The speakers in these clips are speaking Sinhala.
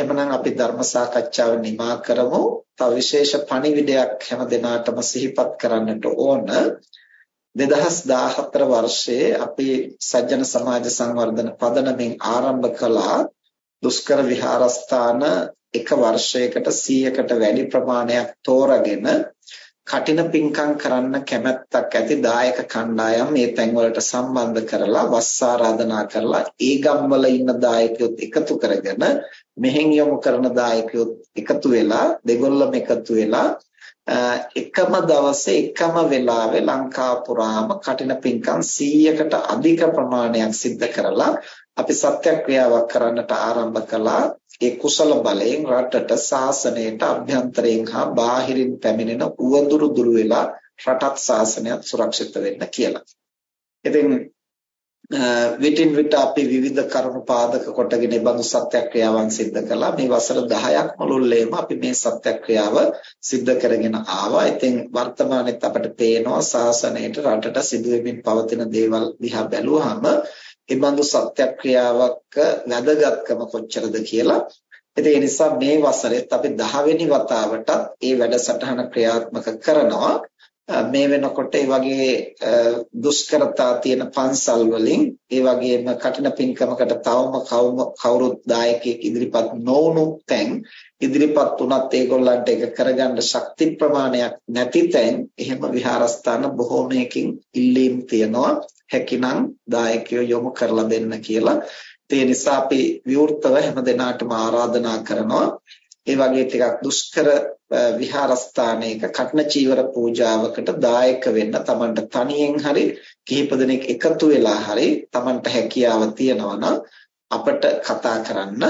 එhmenan අපි ධර්ම සාකච්ඡාව නිමා කරමු. තව විශේෂ පණිවිඩයක් හැම දිනාටම සිහිපත් කරන්නට ඕන. 2014 වර්ෂයේ අපි සජ්ජන සමාජ සංවර්ධන පදනමෙන් ආරම්භ කළා දුෂ්කර විහාරස්ථාන එක වර්ෂයකට 100කට වැඩි ප්‍රමාණයක් තෝරාගෙන කටින පින්කම් කරන්න කැමැත්තක් ඇති දායක කණ්ඩායම් මේ තැන්වලට සම්බන්ධ කරලා වස් ආරාධනා කරලා ඒ ගම්වල ඉන්න දායකයොත් එකතු කරගෙන මෙහෙන් යොමු කරන දායකයොත් එකතු වෙලා දෙගොල්ලම එකතු වෙලා එකම දවසේ එකම වෙලාවේ ලංකාව පුරාම කටින පින්කම් 100කට අධික ප්‍රමාණයක් සිද්ධ කරලා අපි සත්‍යක්‍රියාවක් කරන්නට ආරම්භ කළා. ඒ කුසල බලයෙන් රටට සාසනයට අභ්‍යන්තරයෙන් හා බාහිරින් පැමිණෙන උවදුරු දුරු වෙලා රටත් සාසනයත් සුරක්ෂිත වෙන්න කියලා. ඉතින් විටින් විට අපි විවිධ කරුණු පාදක කොටගෙන බඳු සත්‍යක්‍රියාවන් සිද්ධ කළා. මේ වසර 10ක් මුළුල්ලේම අපි මේ සත්‍යක්‍රියාව සිද්ධ කරගෙන ආවා. ඉතින් වර්තමානයේත් අපිට පේනවා සාසනයට රටට සිදුවෙමින් පවතින දේවල් දිහා බැලුවාම ඒ බඳු සත්‍යක්‍රියාවක වැදගත්කම කොච්චරද කියලා. ඉතින් ඒ නිසා මේ වසරෙත් අපි 10 වෙනි වතාවටත් මේ වැඩසටහන ක්‍රියාත්මක කරනවා. මේ වෙනකොට ඒ වගේ දුෂ්කරතා තියෙන පන්සල් වලින් ඒ වගේම කටින පින්කමකට තවම කවුරුත් දායකයෙක් ඉදිරිපත් නොවුණු තැන් ඉදිරිපත් වුණත් ඒගොල්ලන්ට ඒක කරගන්න ශක්ති ප්‍රමාණයක් නැති තැන් එහෙම විහාරස්ථාන බොහෝමයකින් ඉල්ලීම් තියනවා හැකිනම් දායකයෝ යොමු කරලා දෙන්න කියලා. ඒ නිසා අපි විවෘතව හැම දිනාටම ආරාධනා කරනවා. ඒ වගේ ටිකක් දුෂ්කර විහාරස්ථානයක කටන චීවර පූජාවකට දායක වෙන්න Tamanට තනියෙන් හරි කිහිප දෙනෙක් එකතු වෙලා හරි Tamanට හැකියාව තියෙනවා අපට කතා කරන්න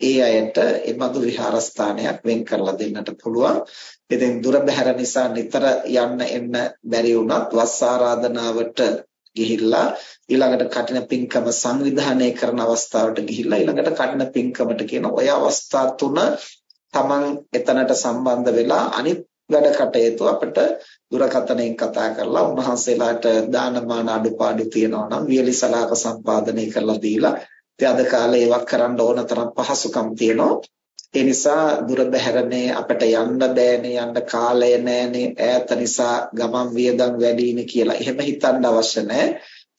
ඒ අයට ඒ බඳු විහාරස්ථානයක් වෙන් කරලා දෙන්නට පුළුවන්. ඉතින් දුර බැහැර නිසා නිතර යන්න එන්න බැරි වුණත් වස් ආරාධනාවට ගිහිල්ලා ඊළඟට කටින පින්කම සංවිධානය කරන අවස්ථාවට ගිහිල්ලා ඊළඟට කටින පින්කමට කියන ඔය අවස්ථා තුන Taman එතනට සම්බන්ධ වෙලා අනිත් වැඩ කටයුතු අපිට දුරකථනයෙන් කතා කරලා උන්වහන්සේලාට දානමාන අඩුපාඩු තියෙනවා නම් වියලි සලාක සම්පාදනය කරලා දීලා ඉතින් අද කාලේ ඒවක් කරන්න ඕන තරම් පහසුකම් තියෙනවා. ඒ නිසා දුර බැහැරනේ අපිට යන්න බෑනේ යන්න කාලය නෑනේ. ඈත නිසා ගමන් වියදම් වැඩිනේ කියලා එහෙම හිතන්න අවශ්‍ය නැහැ.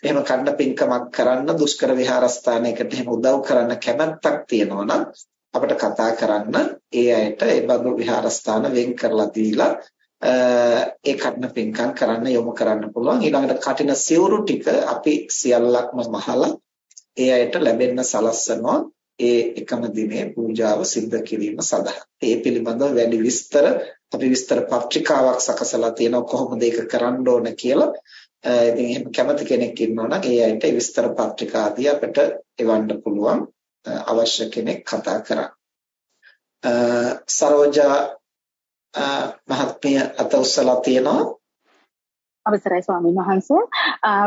එහෙම කන්න පින්කමක් කරන්න දුෂ්කර විහාරස්ථානයකට එහෙම උදව් කරන්න කැමැත්තක් තියෙනවා නම් අපිට කතා කරන්න ඒ අයට ඒ බඳු විහාරස්ථාන වෙන් කරලා දීලා ඒ කටන පින්කම් කරන්න යොමු කරන්න පුළුවන්. ඊළඟට කටින සිවුරු ටික අපි සියල්ලක්ම මහලා ඒ අයට ලැබෙන්න සලස්වනවා ඒ එකම දිනේ පූජාව සිද්ධ කිරීම සඳහා. ඒ පිළිබඳව වැඩි විස්තර අපි විස්තර පත්‍රිකාවක් සකසලා තියෙනවා කොහොමද ඒක කරන්න ඕන කියලා. ඉතින් එහෙම කැමති කෙනෙක් ඉන්නවා නම් ඒ අයට විස්තර පත්‍රිකා ආදී අපිට එවන්න පුළුවන්. අවශ්‍ය කෙනෙක් කතා කරා. සරෝජා මහත්මිය අත උස්සලා තියෙනවා අවසරයි ස්වාමීන් වහන්සේ.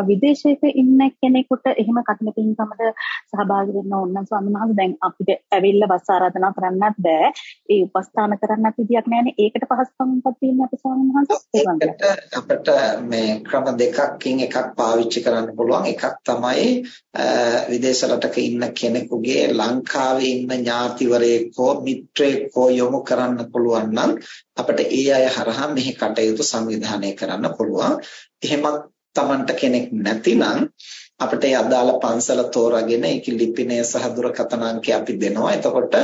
විදේශයක ඉන්න කෙනෙකුට එහෙම කටින පින්කමට සහභාගී වෙන්න ඕන නම් ස්වාමීන් වහන්සේ දැන් අපිට ඇවිල්ලා බස් ආරාධනා කරන්නත් බෑ. ඒ උපස්ථාන කරන්නත් විදියක් නැහැනේ ඒකට පහසුකම්ක් තියෙන්නේ අපේ ස්වාමීන් වහන්සේ? අපිට මේ ක්‍රම දෙකකින් එකක් පාවිච්චි කරන්න පුළුවන්. එකක් තමයි විදේශ රටක ඉන්න කෙනෙකුගේ ලංකාවේ ඉන්න ඥාතිවරයෙක් හෝ මිත්‍රයෙක් හෝ යොමු කරන්න පුළුවන් නම් අපිට ඒ අය හරහා මෙහි කටයුතු සංවිධානය කරන්න පුළුවන්. එහෙමත් Tamanට කෙනෙක් නැතිනම් අපිට ඒ අදාළ පන්සල තෝරාගෙන ඒකේ ලිපිනය සහ දුරකථන අංකය අපි දෙනවා. එතකොට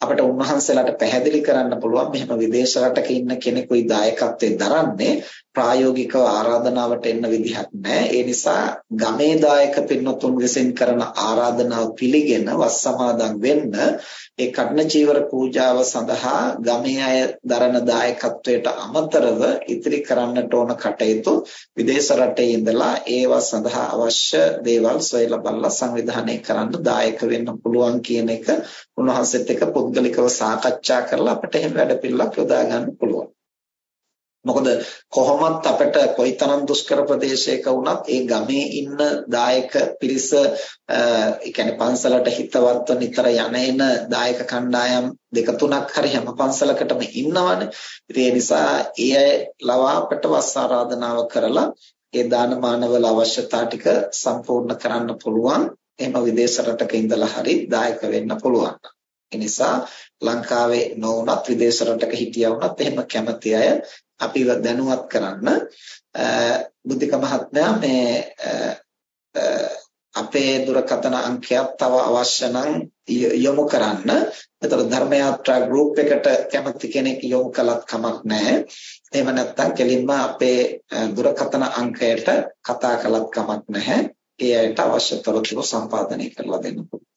අපිට උන්වහන්සේලාට පැහැදිලි කරන්න පුළුවන් මෙහෙම විදේශ රටක ඉන්න කෙනෙකුයි දායකත්වයෙන් දරන්නේ ප්‍රායෝගිකව ආරාධනාවට එන්න විදිහක් නැහැ. ඒ නිසා ගමේ දායක පින්වතුන් විසින් කරන ආරාධනාව පිළිගෙන වස් සමාදන් වෙන්න ඒ කඩන චීවර පූජාව සඳහා ගමේ අය දරන දායකත්වයට අමතරව ඉතිරි කරන්නට ඕන කටයුතු විදේශ රටේ ඉඳලා ඒවා සඳහා අවශ්‍ය දේවල් සොයලා බලලා සංවිධානය කරන්න දායක වෙන්න පුළුවන් කියන එක උන්වහන්සේත් එක්ක පුද්ගලිකව සාකච්ඡා කරලා අපිට එහෙම වැඩ පිළිලක් යොදා ගන්න පුළුවන්. මොකද කොහොමත් අපිට කොයිතරම් දුෂ්කර ප්‍රදේශයක වුණත් ඒ ගමේ ඉන්න දායක පිරිස ඒ කියන්නේ පන්සලට හිතවත්ව නිතර යන එන දායක කණ්ඩායම් දෙක තුනක් හරි හැම පන්සලකටම ඉන්නවනේ. ඉතින් ඒ නිසා ඒ ලවා අපිට වස් ආරාධනාව කරලා ඒ දානමානවල අවශ්‍යතා ටික සම්පූර්ණ කරන්න පුළුවන්. එහෙම විදේශ රටක ඉඳලා හරි දායක වෙන්න පුළුවන්. ඒ නිසා ලංකාවේ නොවුනත් විදේශ රටක හිටියා වුණත් එහෙම කැමති අය අපිව දැනුවත් කරන්න බුද්ධික මහත්මයා මේ අපේ දුරකථන අංකයක් තව අවශ්‍ය නම් යොමු කරන්න. එතකොට ධර්ම යාත්‍රා ගෲප් එකට කැමති කෙනෙක් යොමු කළත් කමක් නැහැ. එහෙම නැත්නම් කෙලින්ම අපේ දුරකථන අංකයට කතා කළත් කමක් නැහැ. ඒ අයට අවශ්‍ය තොරතුරු සම්පාදනය කරලා දෙන්න පුළුවන්.